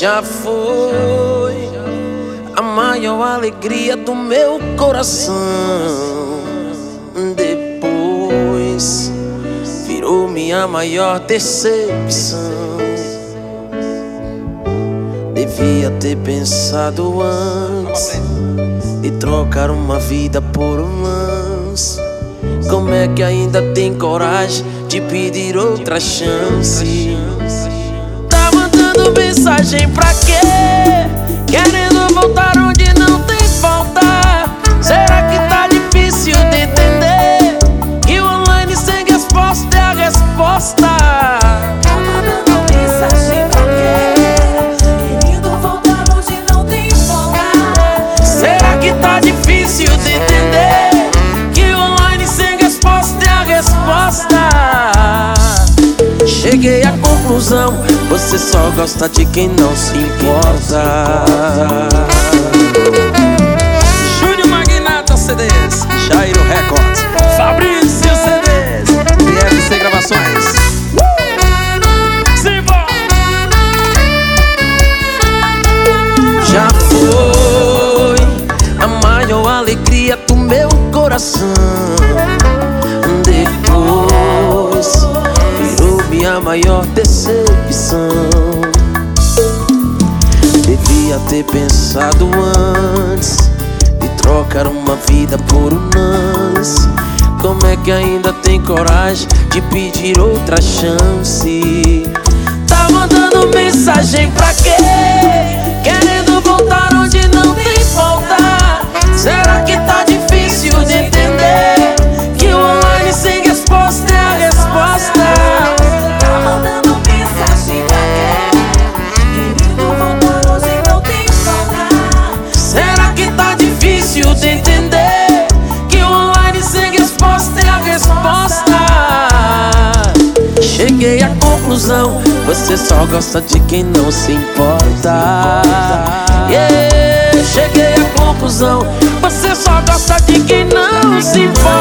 Já foi a maior alegria do meu coração. Depois virou minha maior decepção. Devia ter pensado antes e trocar uma vida por um lance. Como é que ainda tem coragem de pedir outra chance? Mandando mensagem pra quê? Querendo voltar onde não tem volta. Será que tá difícil de entender? Que o online sem resposta é a resposta. Tá difícil de entender? Que online sem resposta é a resposta. Conclusão, você só gosta de quem não se importa. Júnior Magnata CDs, Jairo Records, Fabrício CDs, BFC Gravações. Simbora! Já foi a maior alegria do meu coração. Maior decepção. Devia ter pensado antes de trocar uma vida por um lance. Como é que ainda tem coragem de pedir outra chance? Cheguei à conclusão, você só gosta de quem não se importa. Yeah, cheguei à conclusão, você só gosta de quem não se importa.